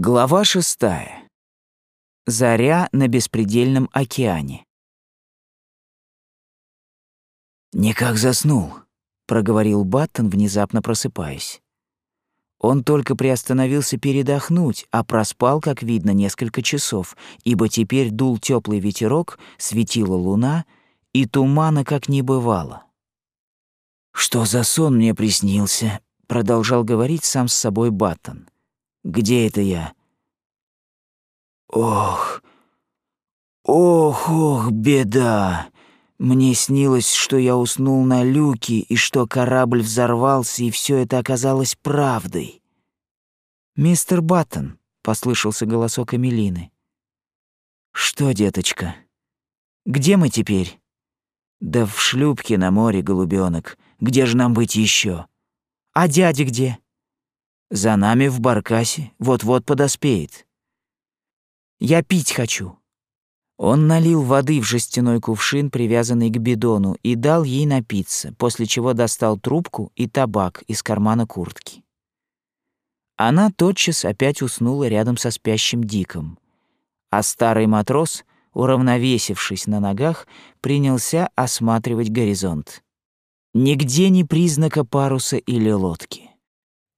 Глава шестая. Заря на беспредельном океане. «Никак заснул», — проговорил Баттон, внезапно просыпаясь. Он только приостановился передохнуть, а проспал, как видно, несколько часов, ибо теперь дул теплый ветерок, светила луна, и тумана как не бывало. «Что за сон мне приснился?» — продолжал говорить сам с собой Баттон. Где это я? Ох, ох, ох, беда. Мне снилось, что я уснул на люке и что корабль взорвался, и все это оказалось правдой. «Мистер Баттон», — послышался голосок Эмилины. «Что, деточка? Где мы теперь?» «Да в шлюпке на море, голубенок. Где же нам быть еще? «А дядя где?» За нами в баркасе, вот-вот подоспеет. Я пить хочу. Он налил воды в жестяной кувшин, привязанный к бидону, и дал ей напиться, после чего достал трубку и табак из кармана куртки. Она тотчас опять уснула рядом со спящим Диком, а старый матрос, уравновесившись на ногах, принялся осматривать горизонт. Нигде ни признака паруса или лодки.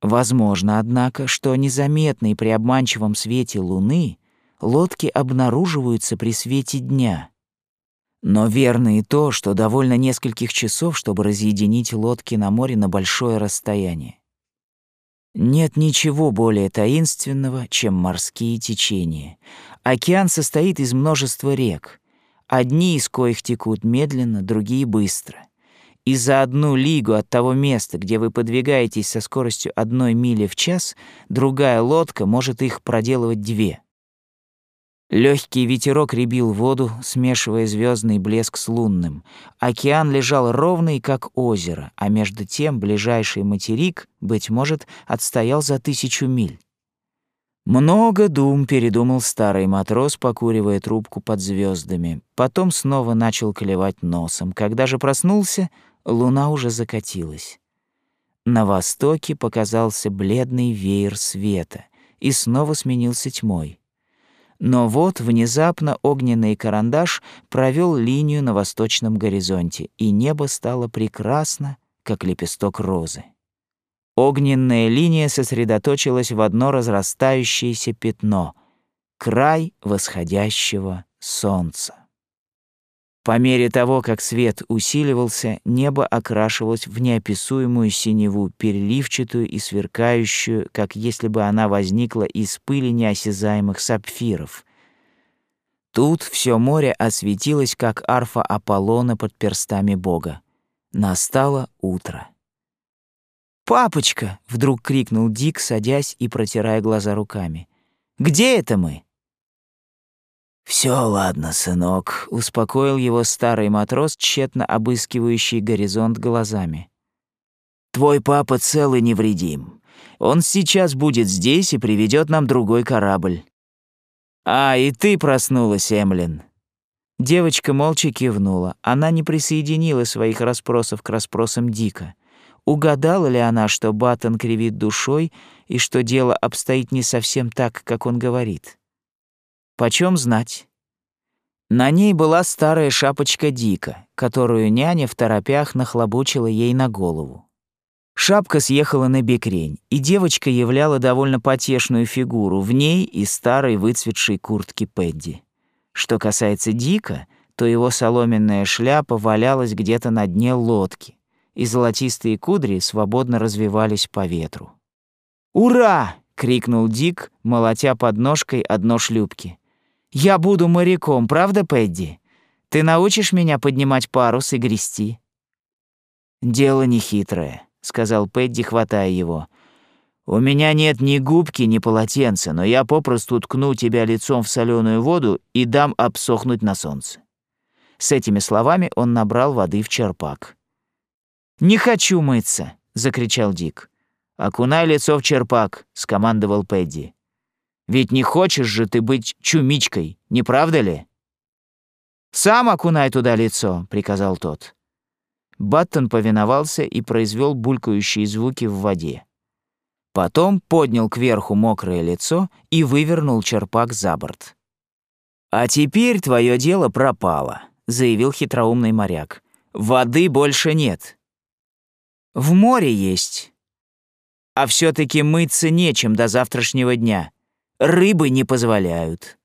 Возможно, однако, что незаметные при обманчивом свете луны лодки обнаруживаются при свете дня. Но верно и то, что довольно нескольких часов, чтобы разъединить лодки на море на большое расстояние. Нет ничего более таинственного, чем морские течения. Океан состоит из множества рек, одни из коих текут медленно, другие — быстро и за одну лигу от того места, где вы подвигаетесь со скоростью одной мили в час, другая лодка может их проделывать две. Легкий ветерок ребил воду, смешивая звездный блеск с лунным. Океан лежал ровный, как озеро, а между тем ближайший материк, быть может, отстоял за тысячу миль. Много дум передумал старый матрос, покуривая трубку под звездами. Потом снова начал клевать носом. Когда же проснулся, луна уже закатилась. На востоке показался бледный веер света и снова сменился тьмой. Но вот внезапно огненный карандаш провел линию на восточном горизонте, и небо стало прекрасно, как лепесток розы. Огненная линия сосредоточилась в одно разрастающееся пятно — край восходящего солнца. По мере того, как свет усиливался, небо окрашивалось в неописуемую синеву, переливчатую и сверкающую, как если бы она возникла из пыли неосязаемых сапфиров. Тут все море осветилось, как арфа Аполлона под перстами Бога. Настало утро. «Папочка!» — вдруг крикнул Дик, садясь и протирая глаза руками. «Где это мы?» Все ладно, сынок», — успокоил его старый матрос, тщетно обыскивающий горизонт глазами. «Твой папа цел и невредим. Он сейчас будет здесь и приведет нам другой корабль». «А, и ты проснулась, Эмлин». Девочка молча кивнула. Она не присоединила своих расспросов к расспросам Дика. Угадала ли она, что Баттон кривит душой и что дело обстоит не совсем так, как он говорит? Почем знать? На ней была старая шапочка Дика, которую няня в торопях нахлобучила ей на голову. Шапка съехала на бекрень, и девочка являла довольно потешную фигуру в ней и старой выцветшей куртке Пэдди. Что касается Дика, то его соломенная шляпа валялась где-то на дне лодки, и золотистые кудри свободно развивались по ветру. «Ура!» — крикнул Дик, молотя подножкой одно шлюпки. Я буду моряком, правда, Пэдди? Ты научишь меня поднимать парус и грести?» «Дело нехитрое», — сказал Пэдди, хватая его. «У меня нет ни губки, ни полотенца, но я попросту ткну тебя лицом в соленую воду и дам обсохнуть на солнце». С этими словами он набрал воды в черпак. «Не хочу мыться!» — закричал Дик. «Окунай лицо в черпак», — скомандовал Пэдди. Ведь не хочешь же ты быть чумичкой, не правда ли?» «Сам окунай туда лицо», — приказал тот. Баттон повиновался и произвел булькающие звуки в воде. Потом поднял кверху мокрое лицо и вывернул черпак за борт. «А теперь твое дело пропало», — заявил хитроумный моряк. «Воды больше нет». «В море есть. А все таки мыться нечем до завтрашнего дня. Рыбы не позволяют».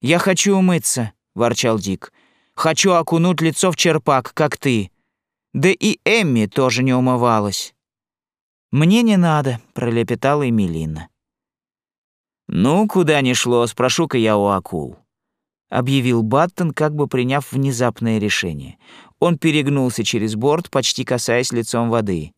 «Я хочу умыться», — ворчал Дик. «Хочу окунуть лицо в черпак, как ты. Да и Эмми тоже не умывалась». «Мне не надо», — пролепетала Эмилина. «Ну, куда ни шло, спрошу-ка я у акул», — объявил Баттон, как бы приняв внезапное решение. Он перегнулся через борт, почти касаясь лицом воды.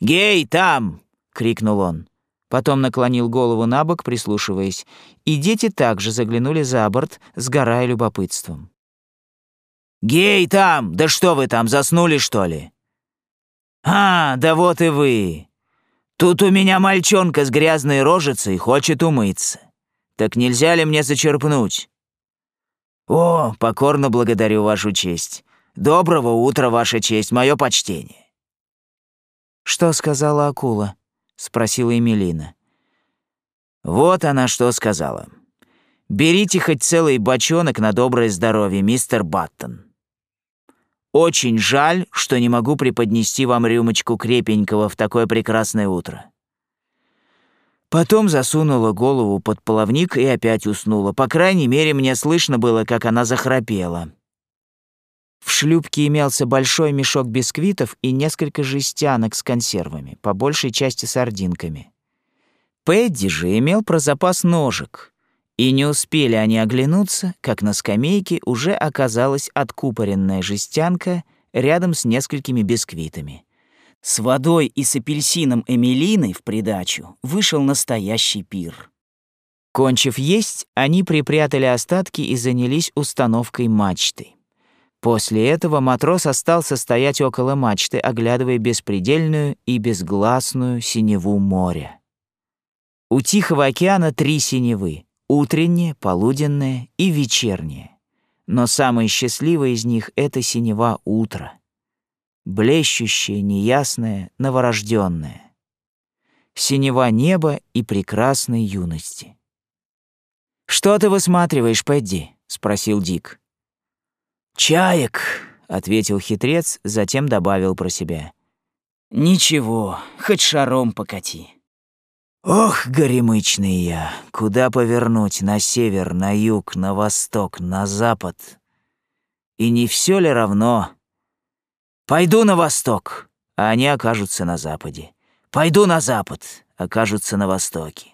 «Гей, там!» — крикнул он. Потом наклонил голову на бок, прислушиваясь, и дети также заглянули за борт, сгорая любопытством. «Гей, там! Да что вы там, заснули, что ли?» «А, да вот и вы! Тут у меня мальчонка с грязной рожицей хочет умыться. Так нельзя ли мне зачерпнуть?» «О, покорно благодарю вашу честь. Доброго утра, ваша честь, мое почтение». «Что сказала акула?» — спросила Эмилина. «Вот она что сказала. Берите хоть целый бочонок на доброе здоровье, мистер Баттон. Очень жаль, что не могу преподнести вам рюмочку крепенького в такое прекрасное утро. Потом засунула голову под половник и опять уснула. По крайней мере, мне слышно было, как она захрапела. В шлюпке имелся большой мешок бисквитов и несколько жестянок с консервами, по большей части сардинками. Пэдди же имел про запас ножек, и не успели они оглянуться, как на скамейке уже оказалась откупоренная жестянка рядом с несколькими бисквитами. С водой и с апельсином Эмилины в придачу вышел настоящий пир. Кончив есть, они припрятали остатки и занялись установкой мачты. После этого матрос остался стоять около мачты, оглядывая беспредельную и безгласную синеву моря. У Тихого океана три синевы утреннее, полуденное и вечернее. Но самое счастливое из них — это синева утра. Блещущее, неясное, новорожденное. Синева неба и прекрасной юности. «Что ты высматриваешь, Пэдди?» — спросил Дик. «Чаек», — ответил хитрец, затем добавил про себя. «Ничего, хоть шаром покати». Ох, горемычный я, куда повернуть, на север, на юг, на восток, на запад? И не все ли равно? Пойду на восток, а они окажутся на западе. Пойду на запад, окажутся на востоке.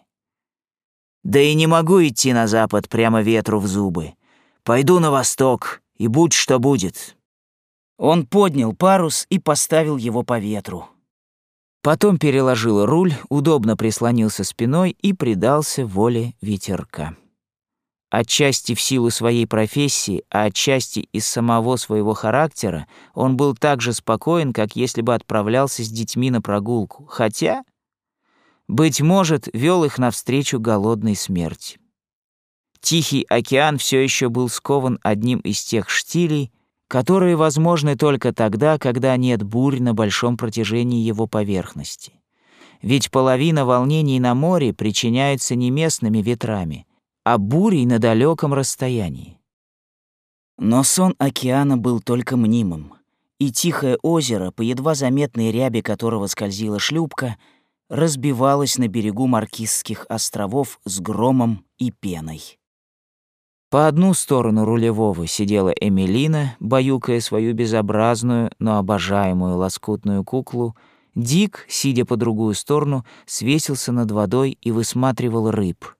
Да и не могу идти на запад прямо ветру в зубы. Пойду на восток, и будь что будет. Он поднял парус и поставил его по ветру. Потом переложил руль, удобно прислонился спиной и предался воле ветерка. Отчасти в силу своей профессии, а отчасти из самого своего характера, он был так же спокоен, как если бы отправлялся с детьми на прогулку, хотя, быть может, вел их навстречу голодной смерти. Тихий океан все еще был скован одним из тех штилей, которые возможны только тогда, когда нет бурь на большом протяжении его поверхности. Ведь половина волнений на море причиняется не местными ветрами, а бурей на далеком расстоянии. Но сон океана был только мнимым, и тихое озеро, по едва заметной рябе которого скользила шлюпка, разбивалось на берегу Маркизских островов с громом и пеной. По одну сторону рулевого сидела Эмилина, баюкая свою безобразную, но обожаемую лоскутную куклу. Дик, сидя по другую сторону, свесился над водой и высматривал рыб.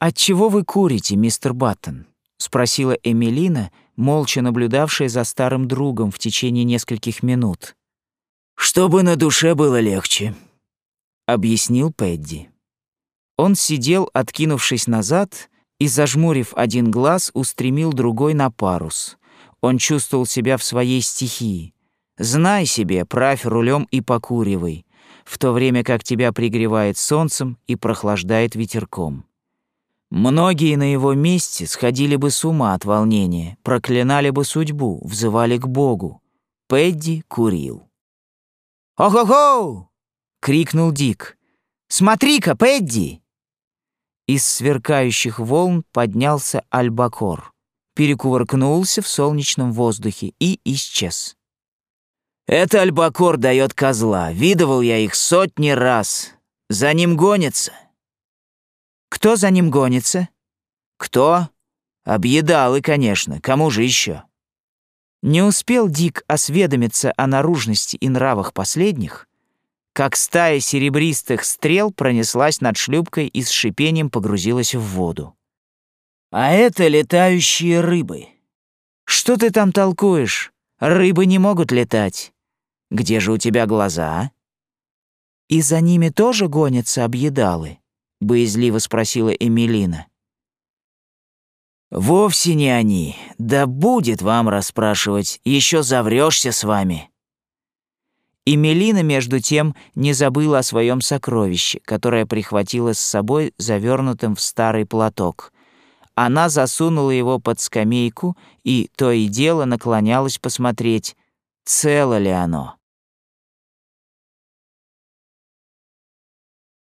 «Отчего вы курите, мистер Баттон?» — спросила Эмилина, молча наблюдавшая за старым другом в течение нескольких минут. «Чтобы на душе было легче», — объяснил Пэдди. Он сидел, откинувшись назад, и, зажмурив один глаз, устремил другой на парус. Он чувствовал себя в своей стихии. Знай себе, правь рулем и покуривай, в то время как тебя пригревает солнцем и прохлаждает ветерком. Многие на его месте сходили бы с ума от волнения, проклинали бы судьбу, взывали к Богу. Пэдди курил. «Ох-охо!» — крикнул Дик. «Смотри-ка, Пэдди!» Из сверкающих волн поднялся альбакор, перекувыркнулся в солнечном воздухе и исчез. «Это альбакор дает козла. Видывал я их сотни раз. За ним гонится». «Кто за ним гонится?» «Кто? Объедалы, конечно. Кому же еще?» Не успел Дик осведомиться о наружности и нравах последних, как стая серебристых стрел пронеслась над шлюпкой и с шипением погрузилась в воду. «А это летающие рыбы». «Что ты там толкуешь? Рыбы не могут летать. Где же у тебя глаза?» «И за ними тоже гонятся объедалы?» — боязливо спросила Эмилина. «Вовсе не они. Да будет вам расспрашивать, еще заврешься с вами». И Мелина, между тем, не забыла о своем сокровище, которое прихватила с собой завернутым в старый платок. Она засунула его под скамейку и то и дело наклонялась посмотреть, цело ли оно.